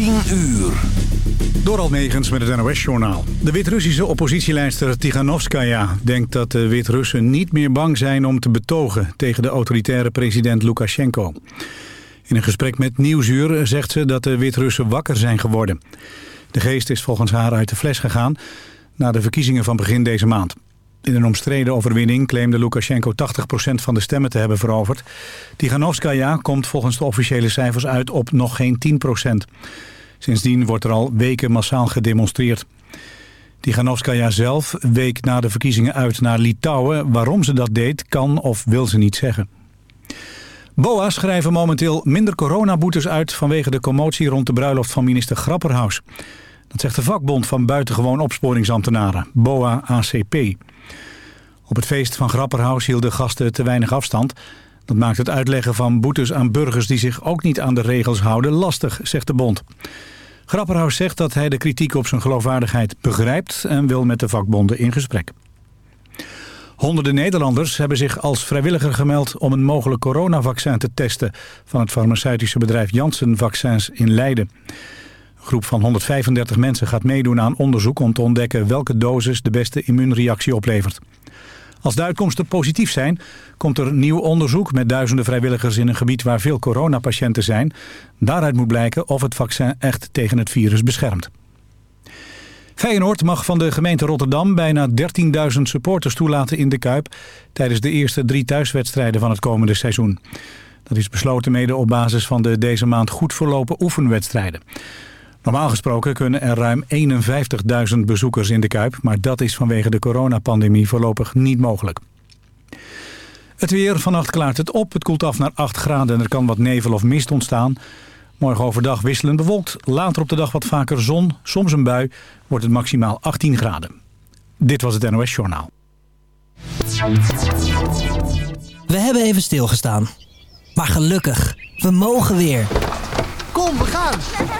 10 uur. Door Almegens met het NOS-journaal. De Wit-Russische oppositielijster Tiganovskaya denkt dat de Wit-Russen niet meer bang zijn om te betogen tegen de autoritaire president Lukashenko. In een gesprek met Nieuwsuur zegt ze dat de Wit-Russen wakker zijn geworden. De geest is volgens haar uit de fles gegaan na de verkiezingen van begin deze maand. In een omstreden overwinning claimde Lukashenko 80% van de stemmen te hebben veroverd. Tiganovskaya komt volgens de officiële cijfers uit op nog geen 10%. Sindsdien wordt er al weken massaal gedemonstreerd. Tiganovskaya zelf week na de verkiezingen uit naar Litouwen. Waarom ze dat deed, kan of wil ze niet zeggen. BOA schrijven momenteel minder coronaboetes uit... vanwege de commotie rond de bruiloft van minister Grapperhaus. Dat zegt de vakbond van buitengewoon opsporingsambtenaren, BOA-ACP. Op het feest van Grapperhaus hielden gasten te weinig afstand. Dat maakt het uitleggen van boetes aan burgers die zich ook niet aan de regels houden lastig, zegt de bond. Grapperhaus zegt dat hij de kritiek op zijn geloofwaardigheid begrijpt en wil met de vakbonden in gesprek. Honderden Nederlanders hebben zich als vrijwilliger gemeld om een mogelijk coronavaccin te testen van het farmaceutische bedrijf Janssen Vaccins in Leiden. Een groep van 135 mensen gaat meedoen aan onderzoek om te ontdekken welke dosis de beste immuunreactie oplevert. Als de uitkomsten positief zijn, komt er nieuw onderzoek met duizenden vrijwilligers in een gebied waar veel coronapatiënten zijn. Daaruit moet blijken of het vaccin echt tegen het virus beschermt. Feyenoord mag van de gemeente Rotterdam bijna 13.000 supporters toelaten in de Kuip... tijdens de eerste drie thuiswedstrijden van het komende seizoen. Dat is besloten mede op basis van de deze maand goed verlopen oefenwedstrijden. Normaal gesproken kunnen er ruim 51.000 bezoekers in de Kuip... maar dat is vanwege de coronapandemie voorlopig niet mogelijk. Het weer, vannacht klaart het op. Het koelt af naar 8 graden en er kan wat nevel of mist ontstaan. Morgen overdag wisselend bewolkt. Later op de dag wat vaker zon, soms een bui. Wordt het maximaal 18 graden. Dit was het NOS Journaal. We hebben even stilgestaan. Maar gelukkig, we mogen weer. Kom, we gaan!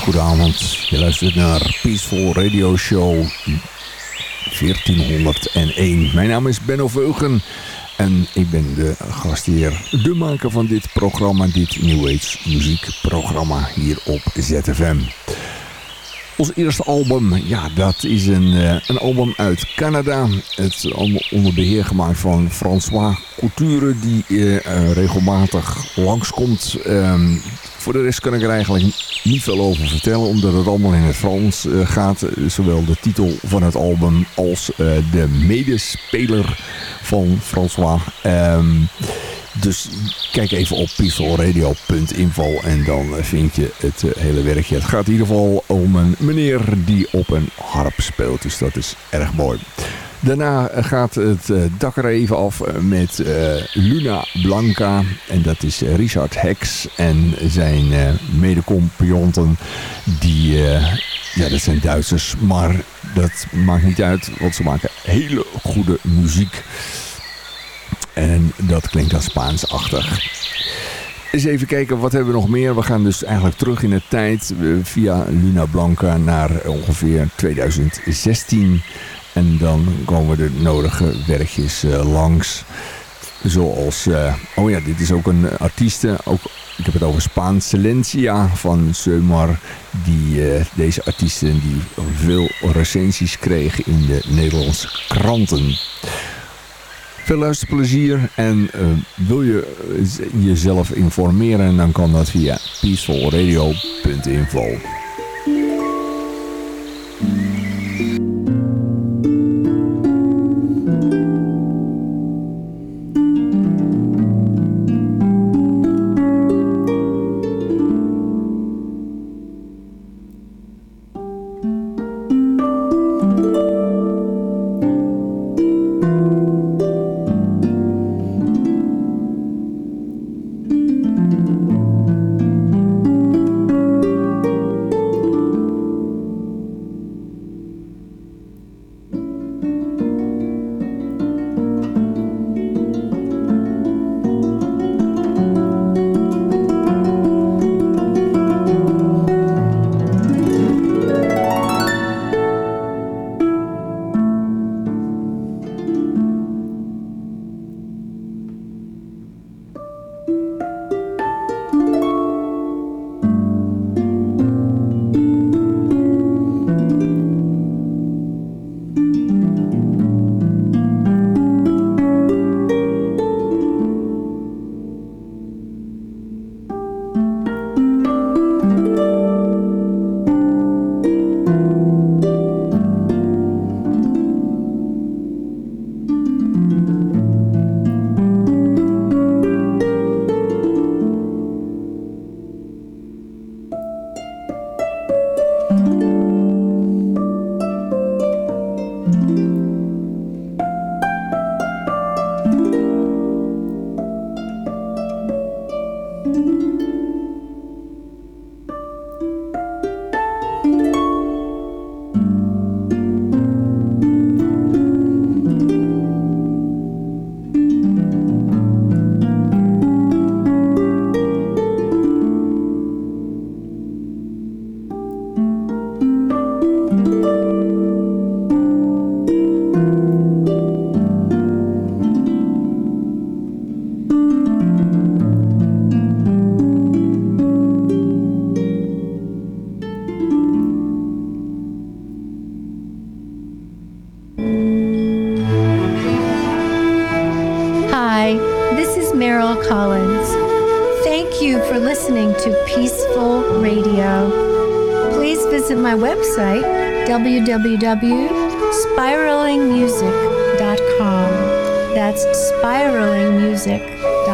Hele. Je luistert naar Peaceful Radio Show 1401. Mijn naam is Benno Veugen en ik ben de gastheer, de maker van dit programma, dit New Age muziekprogramma hier op ZFM. Ons eerste album, ja, dat is een, eh, een album uit Canada. Het onder beheer gemaakt van François Couture, die uh, regelmatig langskomt. Um, voor de rest kan ik er eigenlijk niet veel over vertellen, omdat het allemaal in het Frans uh, gaat. Zowel de titel van het album als uh, de medespeler van François. Um, dus kijk even op peacefulradio.info en dan vind je het uh, hele werkje. Het gaat in ieder geval om een meneer die op een harp speelt, dus dat is erg mooi. Daarna gaat het dak er even af met uh, Luna Blanca. En dat is Richard Hex en zijn medecompionten. Die, ja, dat zijn Duitsers. Maar dat maakt niet uit, want ze maken hele goede muziek. En dat klinkt dan Spaansachtig. Eens even kijken, wat hebben we nog meer? We gaan dus eigenlijk terug in de tijd via Luna Blanca naar ongeveer 2016... En dan komen de nodige werkjes uh, langs. Zoals, uh, oh ja, dit is ook een artieste. Ook, ik heb het over Spaans Silencia van Seumar. Die, deze artiesten die veel recensies kregen in de Nederlandse kranten. Veel luisterplezier en wil je jezelf informeren, dan kan dat via peacefulradio.info. www.spiralingmusic.com. That's spiralingmusic.com.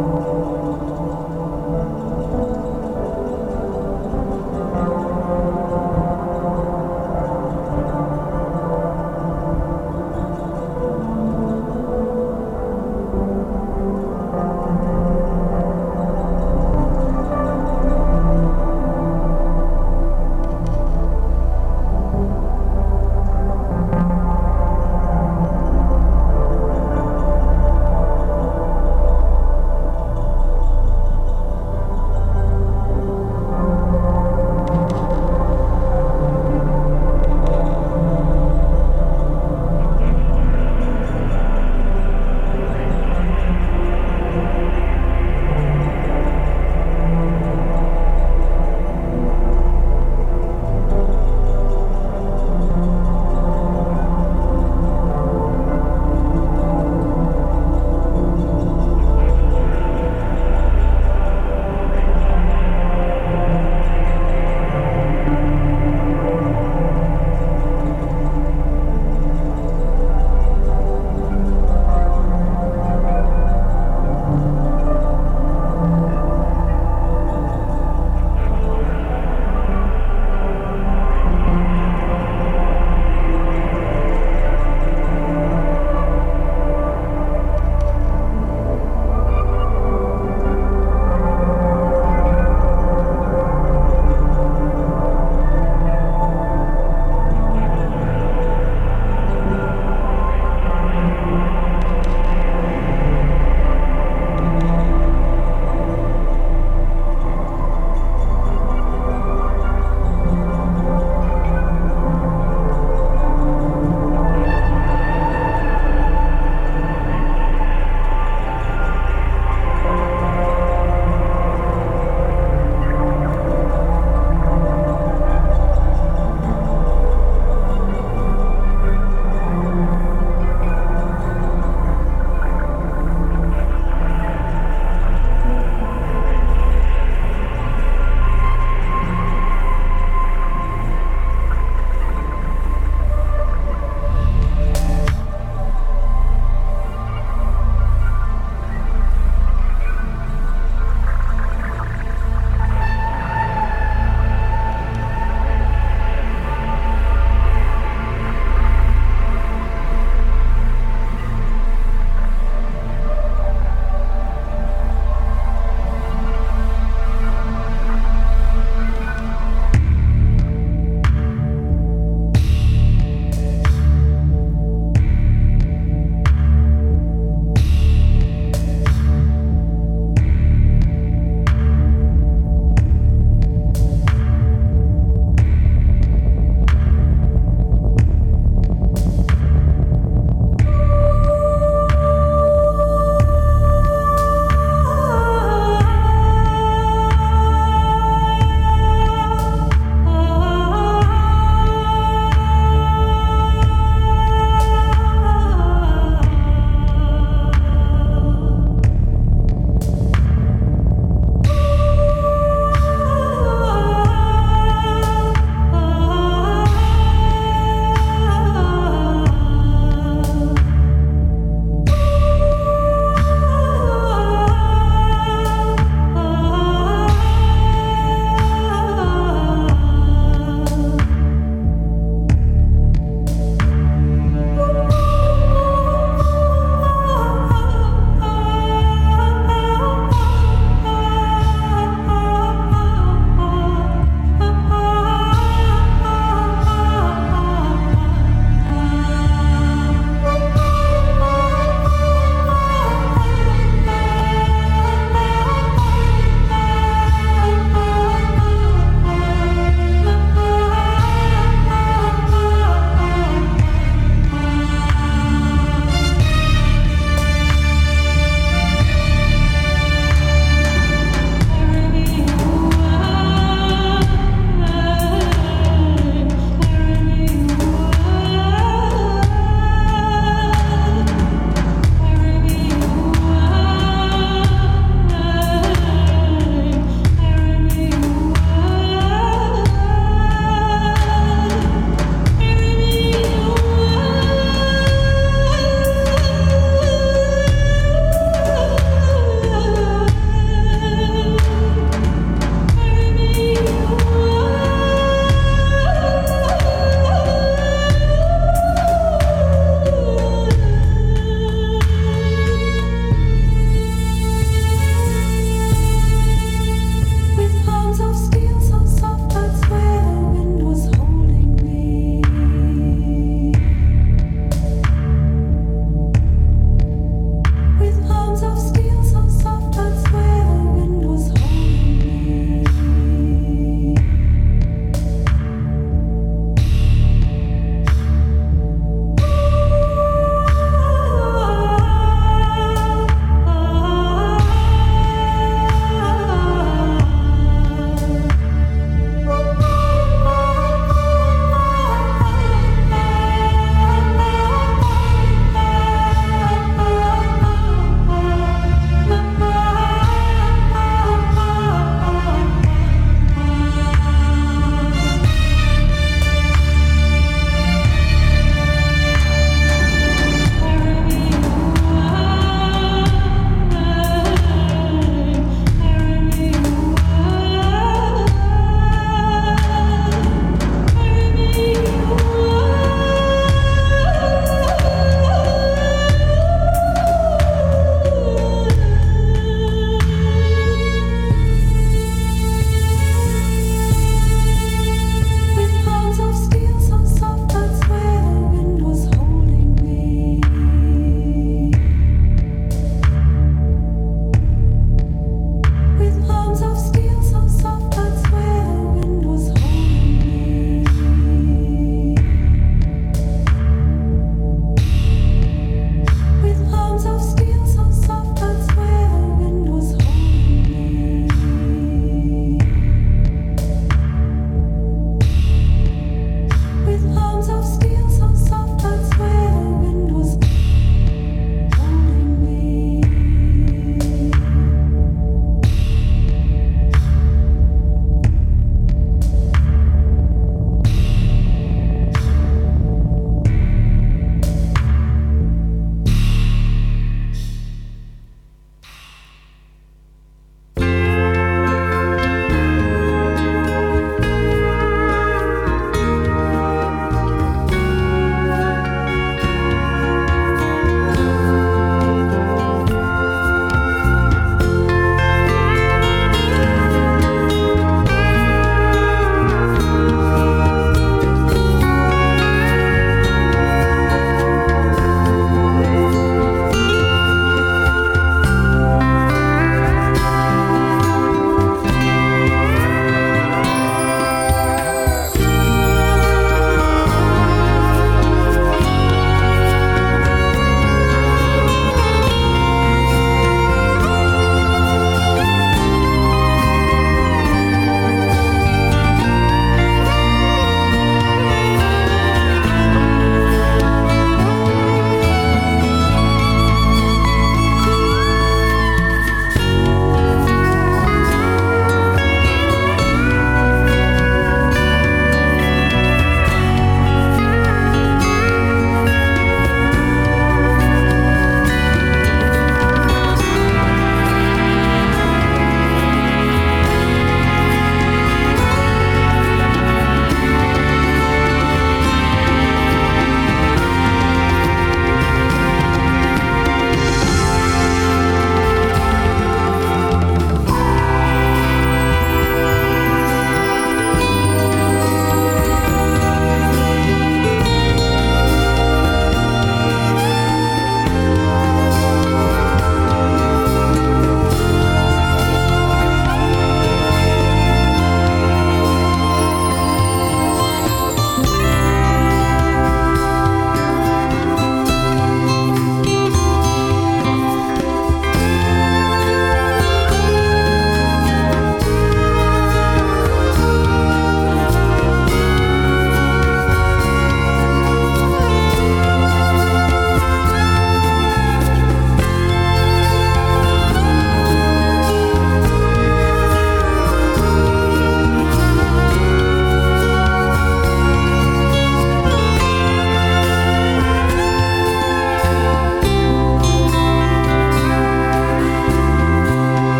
Oh.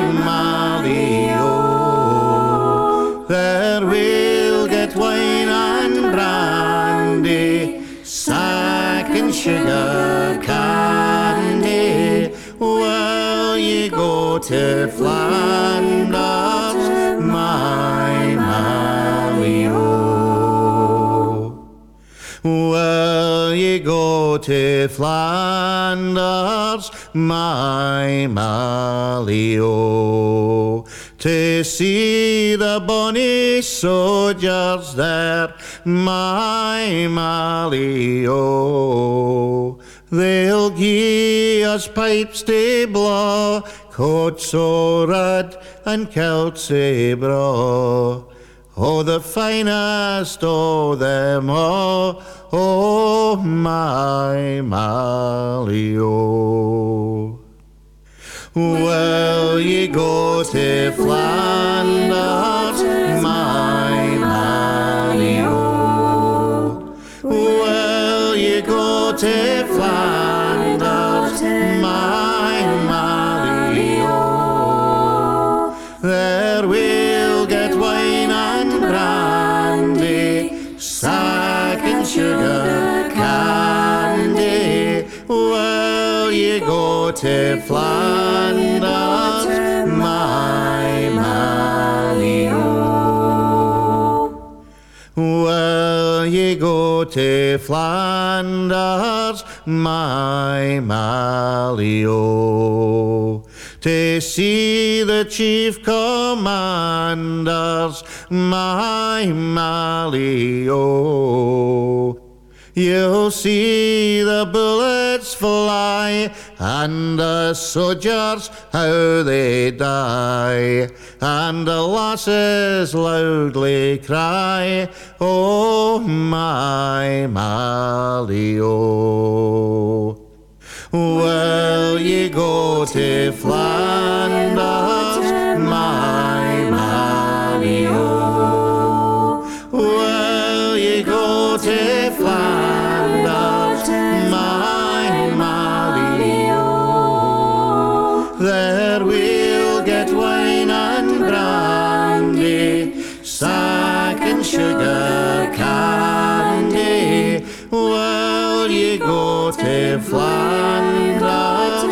My Mario. There we'll get wine and brandy, sack and sugar candy. Will ye go to Flanders, my Mario? Will ye go to Flanders, my Malio, to see the bonny soldiers there, my Malio? They'll gie us pipes to blow, coats so red and kilts sae braw. Oh, the finest of them all, oh, my Malio. Well, ye go to Flanders, To Flanders, my Malio. to see the chief commanders, my Malio. You'll see the bullet bullets fly and the soldiers how they die, and the lasses loudly cry, Oh my Malio. Will ye go to Flanders, my sugar candy. Well, ye go to Flanders,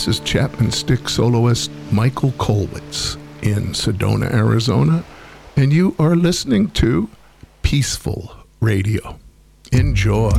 This is Chapman Stick soloist Michael Kolwitz in Sedona, Arizona, and you are listening to Peaceful Radio. Enjoy.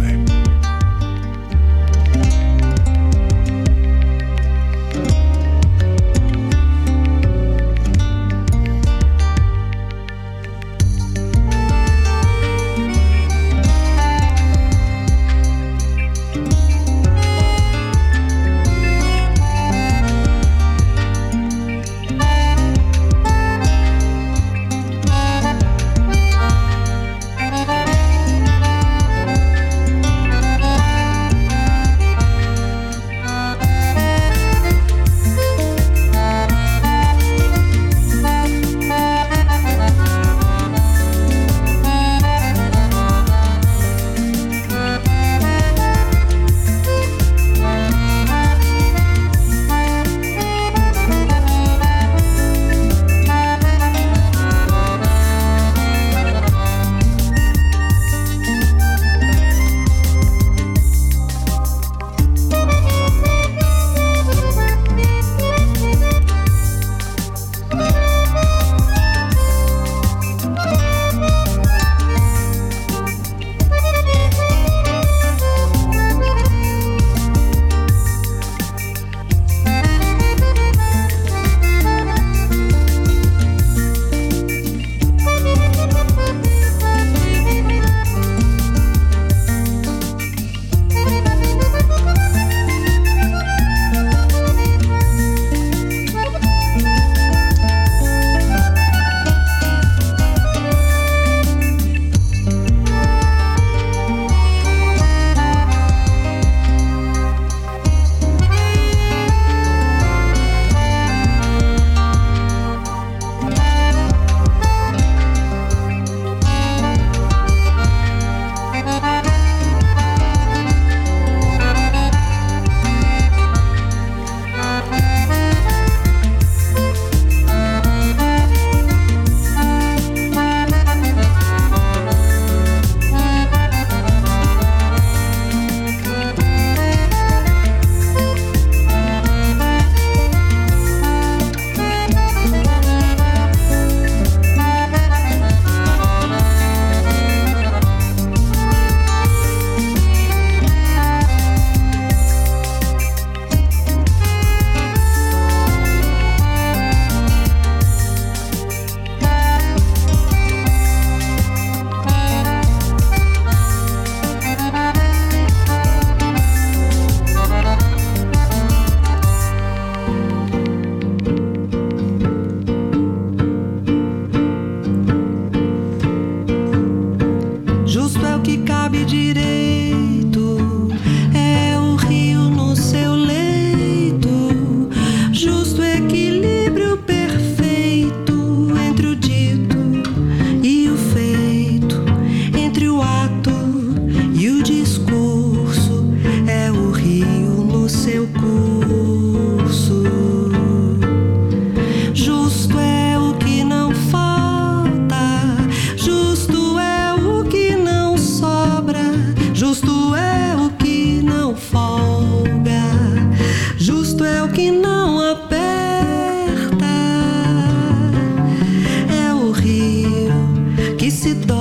всегда.